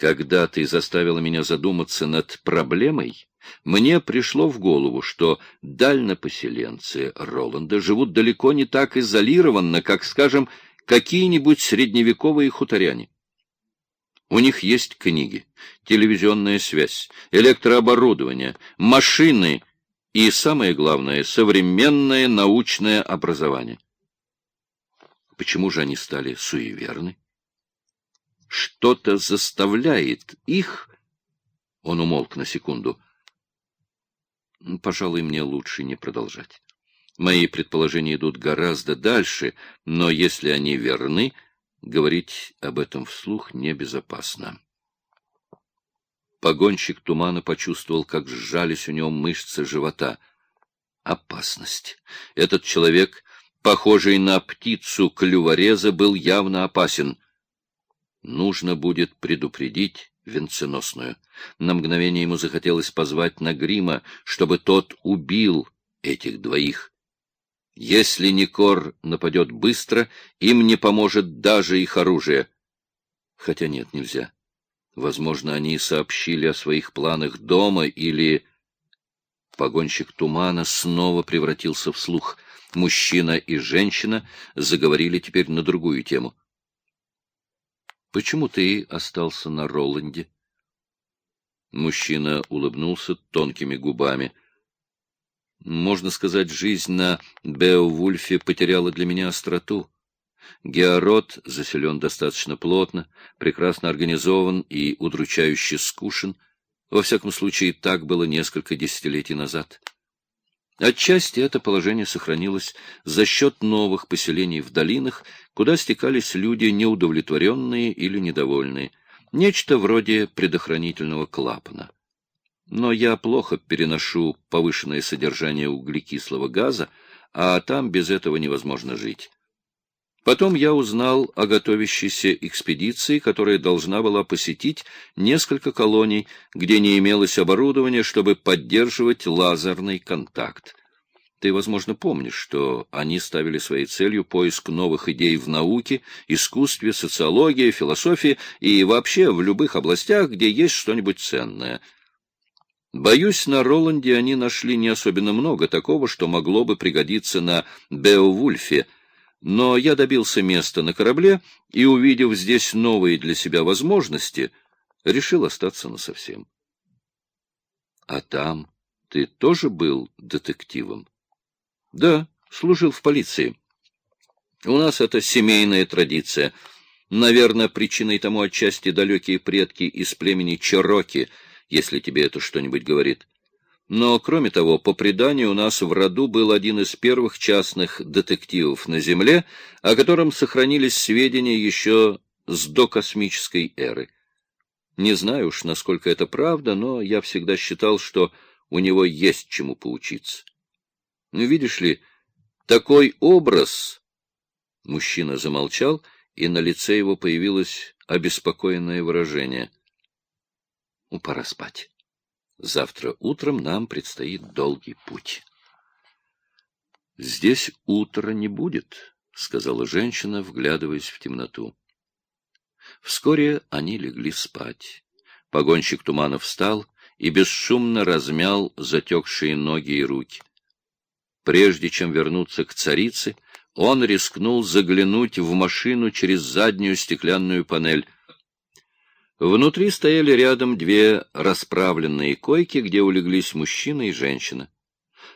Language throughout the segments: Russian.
Когда ты заставила меня задуматься над проблемой, мне пришло в голову, что дальнопоселенцы Роланда живут далеко не так изолированно, как, скажем, какие-нибудь средневековые хуторяне. У них есть книги, телевизионная связь, электрооборудование, машины и, самое главное, современное научное образование. Почему же они стали суеверны? Что-то заставляет их... Он умолк на секунду — Пожалуй, мне лучше не продолжать. Мои предположения идут гораздо дальше, но если они верны, говорить об этом вслух небезопасно. Погонщик тумана почувствовал, как сжались у него мышцы живота. Опасность. Этот человек, похожий на птицу клювореза, был явно опасен. Нужно будет предупредить венценосную. На мгновение ему захотелось позвать на грима, чтобы тот убил этих двоих. Если Никор нападет быстро, им не поможет даже их оружие. Хотя нет, нельзя. Возможно, они сообщили о своих планах дома или... Погонщик тумана снова превратился в слух. Мужчина и женщина заговорили теперь на другую тему. Почему ты остался на Роланде? Мужчина улыбнулся тонкими губами. Можно сказать, жизнь на Беовульфе потеряла для меня остроту. Геород заселен достаточно плотно, прекрасно организован и удручающе скушен. Во всяком случае, так было несколько десятилетий назад. Отчасти это положение сохранилось за счет новых поселений в долинах, куда стекались люди неудовлетворенные или недовольные, нечто вроде предохранительного клапана. Но я плохо переношу повышенное содержание углекислого газа, а там без этого невозможно жить. Потом я узнал о готовящейся экспедиции, которая должна была посетить несколько колоний, где не имелось оборудования, чтобы поддерживать лазерный контакт. Ты, возможно, помнишь, что они ставили своей целью поиск новых идей в науке, искусстве, социологии, философии и вообще в любых областях, где есть что-нибудь ценное. Боюсь, на Роланде они нашли не особенно много такого, что могло бы пригодиться на Беовульфе, но я добился места на корабле и, увидев здесь новые для себя возможности, решил остаться насовсем. А там ты тоже был детективом? Да, служил в полиции. У нас это семейная традиция. Наверное, причиной тому отчасти далекие предки из племени Чероки, если тебе это что-нибудь говорит. Но, кроме того, по преданию, у нас в роду был один из первых частных детективов на Земле, о котором сохранились сведения еще с докосмической эры. Не знаю уж, насколько это правда, но я всегда считал, что у него есть чему поучиться. Ну, видишь ли, такой образ... Мужчина замолчал, и на лице его появилось обеспокоенное выражение. Ну, пора спать. Завтра утром нам предстоит долгий путь. Здесь утра не будет, — сказала женщина, вглядываясь в темноту. Вскоре они легли спать. Погонщик тумана встал и бесшумно размял затекшие ноги и руки. Прежде чем вернуться к царице, он рискнул заглянуть в машину через заднюю стеклянную панель. Внутри стояли рядом две расправленные койки, где улеглись мужчина и женщина.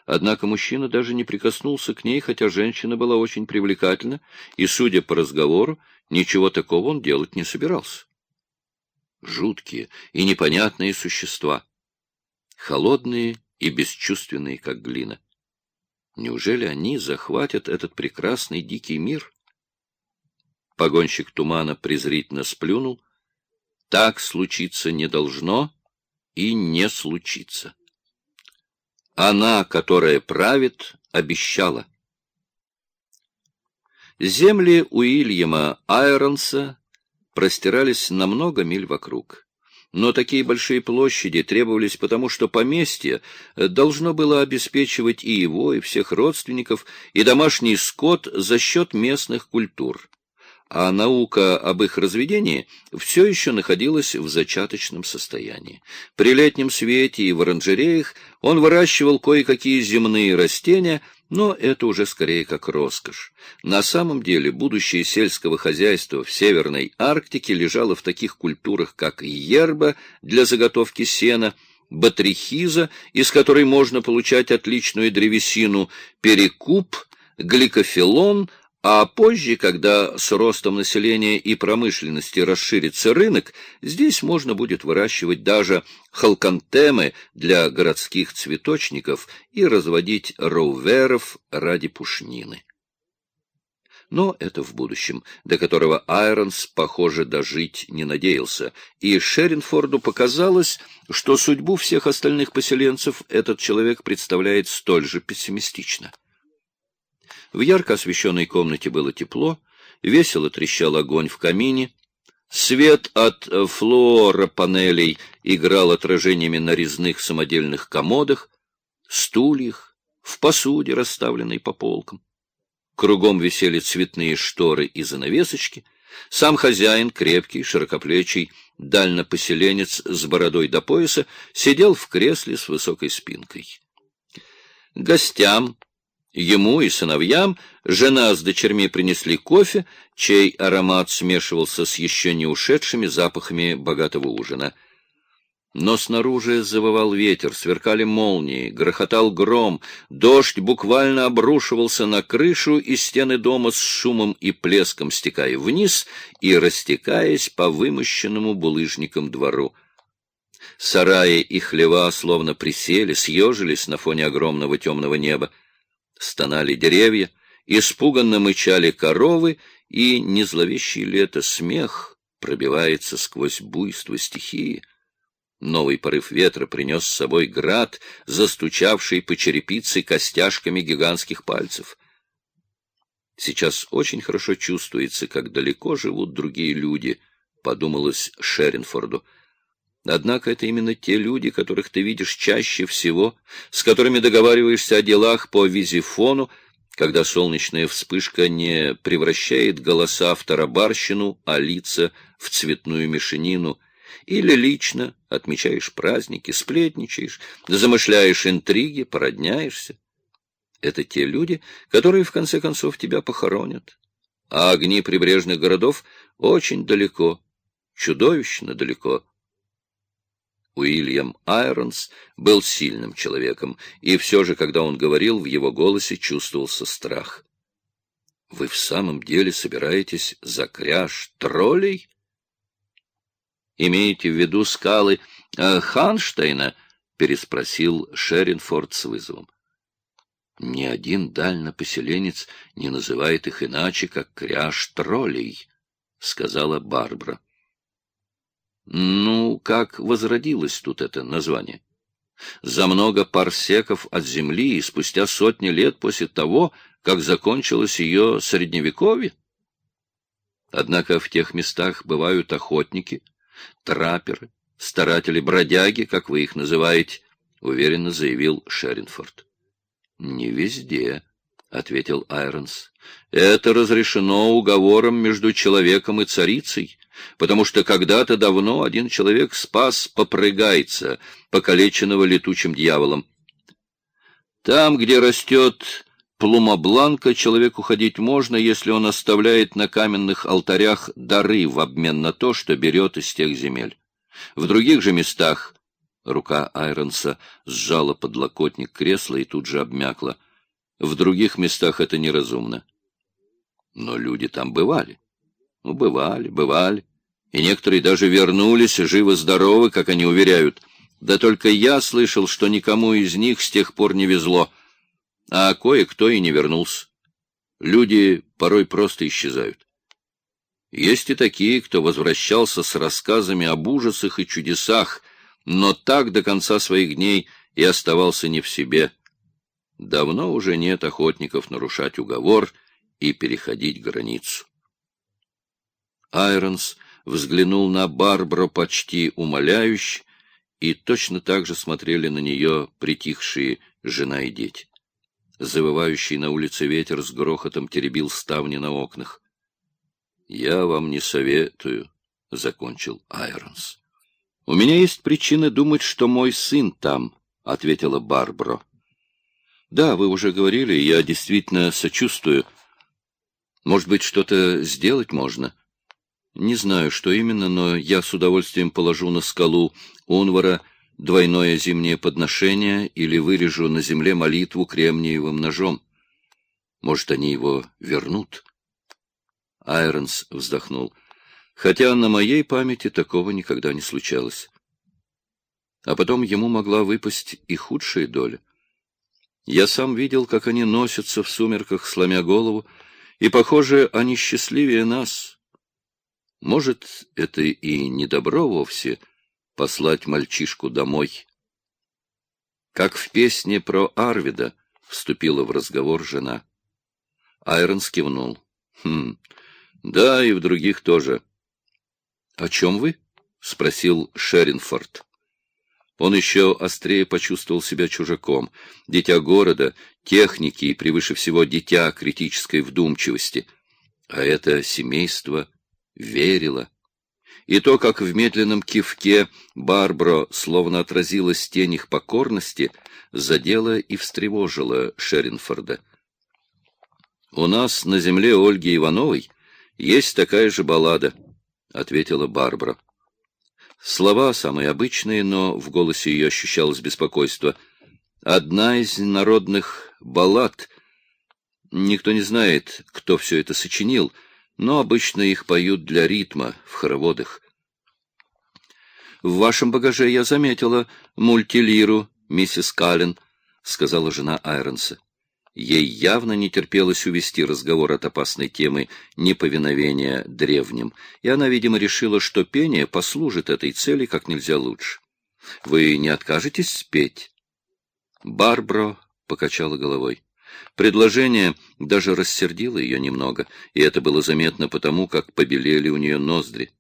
Однако мужчина даже не прикоснулся к ней, хотя женщина была очень привлекательна, и, судя по разговору, ничего такого он делать не собирался. Жуткие и непонятные существа, холодные и бесчувственные, как глина. Неужели они захватят этот прекрасный дикий мир? Погонщик тумана презрительно сплюнул. Так случиться не должно и не случится. Она, которая правит, обещала. Земли Уильяма Айронса простирались на много миль вокруг. Но такие большие площади требовались потому, что поместье должно было обеспечивать и его, и всех родственников, и домашний скот за счет местных культур. а наука об их разведении все еще находилась в зачаточном состоянии. При летнем свете и в оранжереях он выращивал кое-какие земные растения, но это уже скорее как роскошь. На самом деле будущее сельского хозяйства в Северной Арктике лежало в таких культурах, как ерба для заготовки сена, батрихиза, из которой можно получать отличную древесину, перекуп, гликофилон — а позже, когда с ростом населения и промышленности расширится рынок, здесь можно будет выращивать даже халкантемы для городских цветочников и разводить роуверов ради пушнины. Но это в будущем, до которого Айронс, похоже, дожить не надеялся, и Шеринфорду показалось, что судьбу всех остальных поселенцев этот человек представляет столь же пессимистично. В ярко освещенной комнате было тепло, весело трещал огонь в камине, свет от флуоропанелей играл отражениями на резных самодельных комодах, стульях, в посуде, расставленной по полкам. Кругом висели цветные шторы и занавесочки. Сам хозяин, крепкий, широкоплечий, дальнопоселенец с бородой до пояса, сидел в кресле с высокой спинкой. Гостям, Ему и сыновьям жена с дочерьми принесли кофе, чей аромат смешивался с еще не ушедшими запахами богатого ужина. Но снаружи завывал ветер, сверкали молнии, грохотал гром, дождь буквально обрушивался на крышу и стены дома с шумом и плеском, стекая вниз и растекаясь по вымощенному булыжником двору. Сараи и хлева словно присели, съежились на фоне огромного темного неба стонали деревья, испуганно мычали коровы, и незловещий лето смех пробивается сквозь буйство стихии. Новый порыв ветра принес с собой град, застучавший по черепице костяшками гигантских пальцев. Сейчас очень хорошо чувствуется, как далеко живут другие люди, — подумалось Шеринфорду. Однако это именно те люди, которых ты видишь чаще всего, с которыми договариваешься о делах по визифону, когда солнечная вспышка не превращает голоса в тарабарщину, а лица в цветную мешанину, или лично отмечаешь праздники, сплетничаешь, замышляешь интриги, породняешься. Это те люди, которые в конце концов тебя похоронят. А огни прибрежных городов очень далеко, чудовищно далеко. Уильям Айронс был сильным человеком, и все же, когда он говорил, в его голосе чувствовался страх. — Вы в самом деле собираетесь за кряж троллей? — Имеете в виду скалы э, Ханштейна? — переспросил Шеринфорд с вызовом. — Ни один дальнопоселенец не называет их иначе, как кряж троллей, — сказала Барбара. Ну, как возродилось тут это название? За много парсеков от земли и спустя сотни лет после того, как закончилось ее средневековье? Однако в тех местах бывают охотники, траперы, старатели-бродяги, как вы их называете, — уверенно заявил Шеринфорд. — Не везде, — ответил Айронс. — Это разрешено уговором между человеком и царицей, потому что когда-то давно один человек спас попрыгайца, покалеченного летучим дьяволом. Там, где растет плумобланка, человеку ходить можно, если он оставляет на каменных алтарях дары в обмен на то, что берет из тех земель. В других же местах рука Айронса сжала подлокотник кресла и тут же обмякла. В других местах это неразумно. Но люди там бывали. Ну, бывали, бывали. И некоторые даже вернулись, живы-здоровы, как они уверяют. Да только я слышал, что никому из них с тех пор не везло. А кое-кто и не вернулся. Люди порой просто исчезают. Есть и такие, кто возвращался с рассказами об ужасах и чудесах, но так до конца своих дней и оставался не в себе. Давно уже нет охотников нарушать уговор и переходить границу. Айронс взглянул на Барбару почти умоляюще, и точно так же смотрели на нее притихшие жена и дети. Завывающий на улице ветер с грохотом теребил ставни на окнах. Я вам не советую, — закончил Айронс. — У меня есть причины думать, что мой сын там, — ответила Барбара. — Да, вы уже говорили, я действительно сочувствую. Может быть, что-то сделать можно? Не знаю, что именно, но я с удовольствием положу на скалу Унвара двойное зимнее подношение или вырежу на земле молитву кремниевым ножом. Может, они его вернут? Айронс вздохнул. Хотя на моей памяти такого никогда не случалось. А потом ему могла выпасть и худшая доля. Я сам видел, как они носятся в сумерках, сломя голову, и, похоже, они счастливее нас. Может, это и не добро вовсе — послать мальчишку домой. Как в песне про Арвида вступила в разговор жена. Айрон кивнул. Хм, да, и в других тоже. — О чем вы? — спросил Шеринфорд. Он еще острее почувствовал себя чужаком, дитя города, техники и, превыше всего, дитя критической вдумчивости. А это семейство верило. И то, как в медленном кивке Барбро словно отразилась тень их покорности, задело и встревожило Шеринфорда. «У нас на земле Ольги Ивановой есть такая же баллада», — ответила Барбара. Слова самые обычные, но в голосе ее ощущалось беспокойство. «Одна из народных баллад. Никто не знает, кто все это сочинил, но обычно их поют для ритма в хороводах. «В вашем багаже я заметила мультилиру, миссис Каллен», — сказала жена Айронса. Ей явно не терпелось увести разговор от опасной темы неповиновения древним, и она, видимо, решила, что пение послужит этой цели как нельзя лучше. «Вы не откажетесь спеть?» Барбро покачала головой. Предложение даже рассердило ее немного, и это было заметно потому, как побелели у нее ноздри.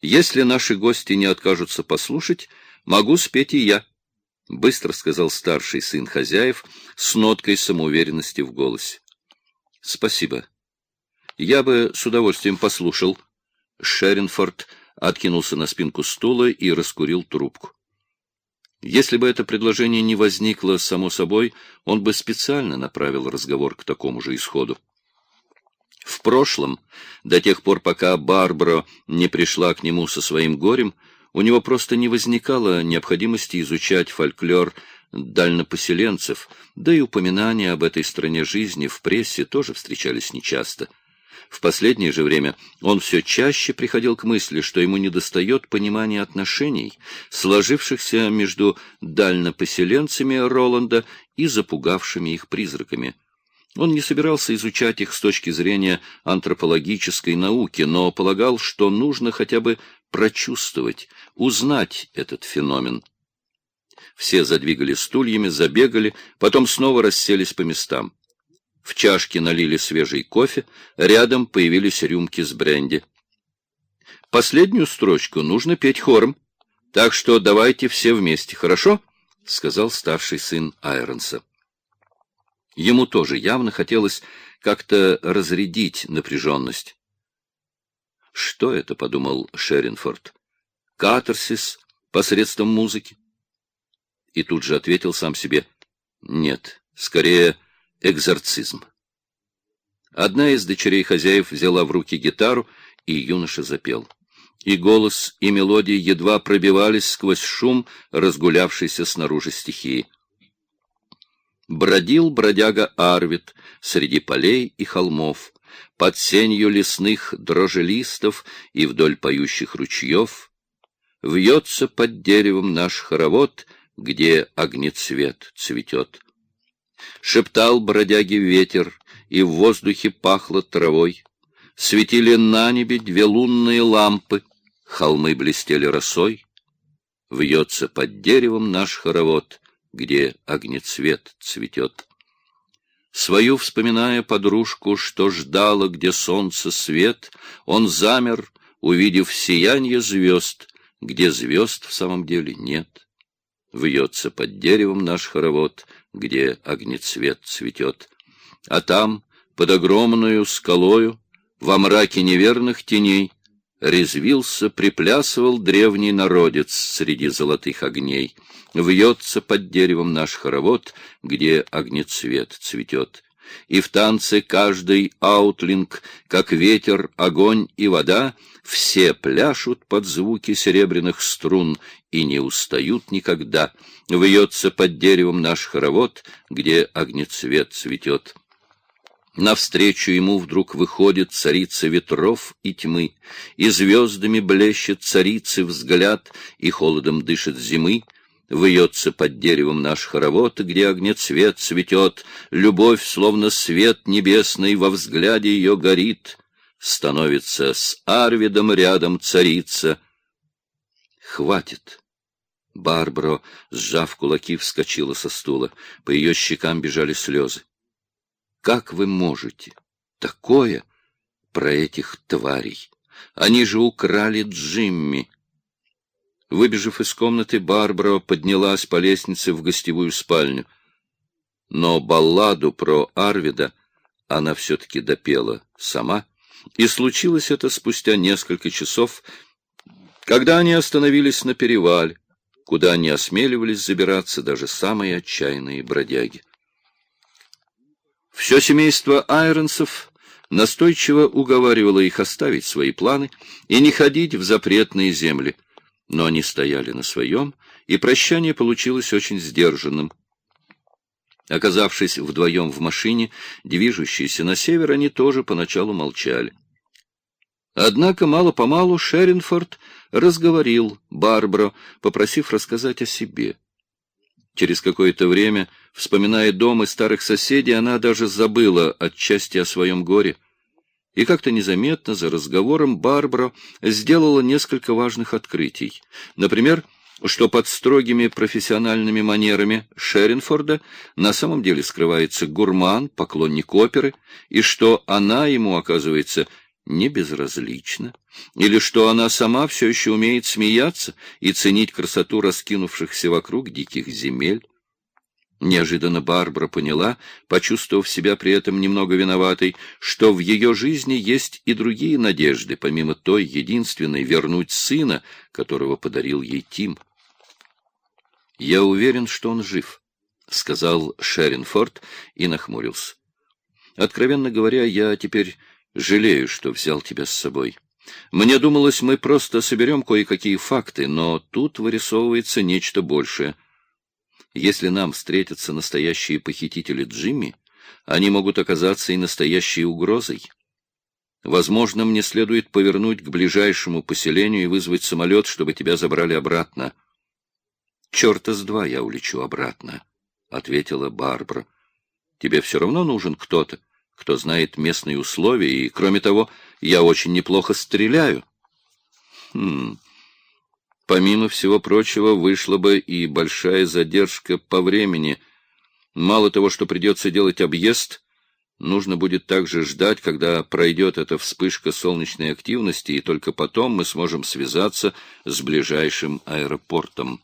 «Если наши гости не откажутся послушать, могу спеть и я», — быстро сказал старший сын хозяев с ноткой самоуверенности в голосе. — Спасибо. Я бы с удовольствием послушал. Шеринфорд откинулся на спинку стула и раскурил трубку. Если бы это предложение не возникло само собой, он бы специально направил разговор к такому же исходу. В прошлом, до тех пор, пока Барбара не пришла к нему со своим горем, у него просто не возникало необходимости изучать фольклор дальнопоселенцев, да и упоминания об этой стране жизни в прессе тоже встречались нечасто. В последнее же время он все чаще приходил к мысли, что ему недостает понимания отношений, сложившихся между дальнопоселенцами Роланда и запугавшими их призраками. Он не собирался изучать их с точки зрения антропологической науки, но полагал, что нужно хотя бы прочувствовать, узнать этот феномен. Все задвигали стульями, забегали, потом снова расселись по местам. В чашке налили свежий кофе, рядом появились рюмки с бренди. Последнюю строчку нужно петь хором, так что давайте все вместе, хорошо? — сказал старший сын Айронса. Ему тоже явно хотелось как-то разрядить напряженность. «Что это?» — подумал Шеринфорд. «Катарсис посредством музыки?» И тут же ответил сам себе. «Нет, скорее экзорцизм». Одна из дочерей хозяев взяла в руки гитару, и юноша запел. И голос, и мелодия едва пробивались сквозь шум, разгулявшейся снаружи стихии. Бродил бродяга Арвид среди полей и холмов, под сенью лесных дрожелистов и вдоль поющих ручьев. Вьется под деревом наш хоровод, где огнецвет цветет. Шептал бродяги ветер, и в воздухе пахло травой. Светили на небе две лунные лампы, холмы блестели росой. Вьется под деревом наш хоровод, где огнецвет цветет. Свою вспоминая подружку, что ждала, где солнце свет, он замер, увидев сияние звезд, где звезд в самом деле нет. Вьется под деревом наш хоровод, где огнецвет цветет. А там, под огромную скалою, Во мраке неверных теней резвился, приплясывал древний народец среди золотых огней. Вьется под деревом наш хоровод, где огнецвет цветет. И в танце каждый аутлинг, как ветер, огонь и вода, все пляшут под звуки серебряных струн и не устают никогда. Вьется под деревом наш хоровод, где огнецвет цветет. Навстречу ему вдруг выходит царица ветров и тьмы, и звездами блещет царицы взгляд, и холодом дышит зимы. Вьется под деревом наш хоровод, где огнецвет цветет, любовь, словно свет небесный, во взгляде ее горит. Становится с Арвидом рядом царица. Хватит. Барбаро, сжав кулаки, вскочила со стула. По ее щекам бежали слезы. Как вы можете? Такое про этих тварей. Они же украли Джимми. Выбежав из комнаты, Барбара поднялась по лестнице в гостевую спальню. Но балладу про Арвида она все-таки допела сама, и случилось это спустя несколько часов, когда они остановились на перевале, куда не осмеливались забираться даже самые отчаянные бродяги. Все семейство Айронсов настойчиво уговаривало их оставить свои планы и не ходить в запретные земли, но они стояли на своем, и прощание получилось очень сдержанным. Оказавшись вдвоем в машине, движущейся на север, они тоже поначалу молчали. Однако мало-помалу Шеринфорд разговорил Барбаро, попросив рассказать о себе. Через какое-то время, вспоминая дом и старых соседей, она даже забыла отчасти о своем горе. И как-то незаметно за разговором Барбара сделала несколько важных открытий. Например, что под строгими профессиональными манерами Шеринфорда на самом деле скрывается гурман, поклонник оперы, и что она ему, оказывается, не безразлична, или что она сама все еще умеет смеяться и ценить красоту раскинувшихся вокруг диких земель. Неожиданно Барбара поняла, почувствовав себя при этом немного виноватой, что в ее жизни есть и другие надежды, помимо той единственной вернуть сына, которого подарил ей Тим. «Я уверен, что он жив», — сказал Шеринфорд и нахмурился. «Откровенно говоря, я теперь Жалею, что взял тебя с собой. Мне думалось, мы просто соберем кое-какие факты, но тут вырисовывается нечто большее. Если нам встретятся настоящие похитители Джимми, они могут оказаться и настоящей угрозой. Возможно, мне следует повернуть к ближайшему поселению и вызвать самолет, чтобы тебя забрали обратно. — Черта с два я улечу обратно, — ответила Барбара. — Тебе все равно нужен кто-то кто знает местные условия, и, кроме того, я очень неплохо стреляю. Хм. Помимо всего прочего, вышла бы и большая задержка по времени. Мало того, что придется делать объезд, нужно будет также ждать, когда пройдет эта вспышка солнечной активности, и только потом мы сможем связаться с ближайшим аэропортом.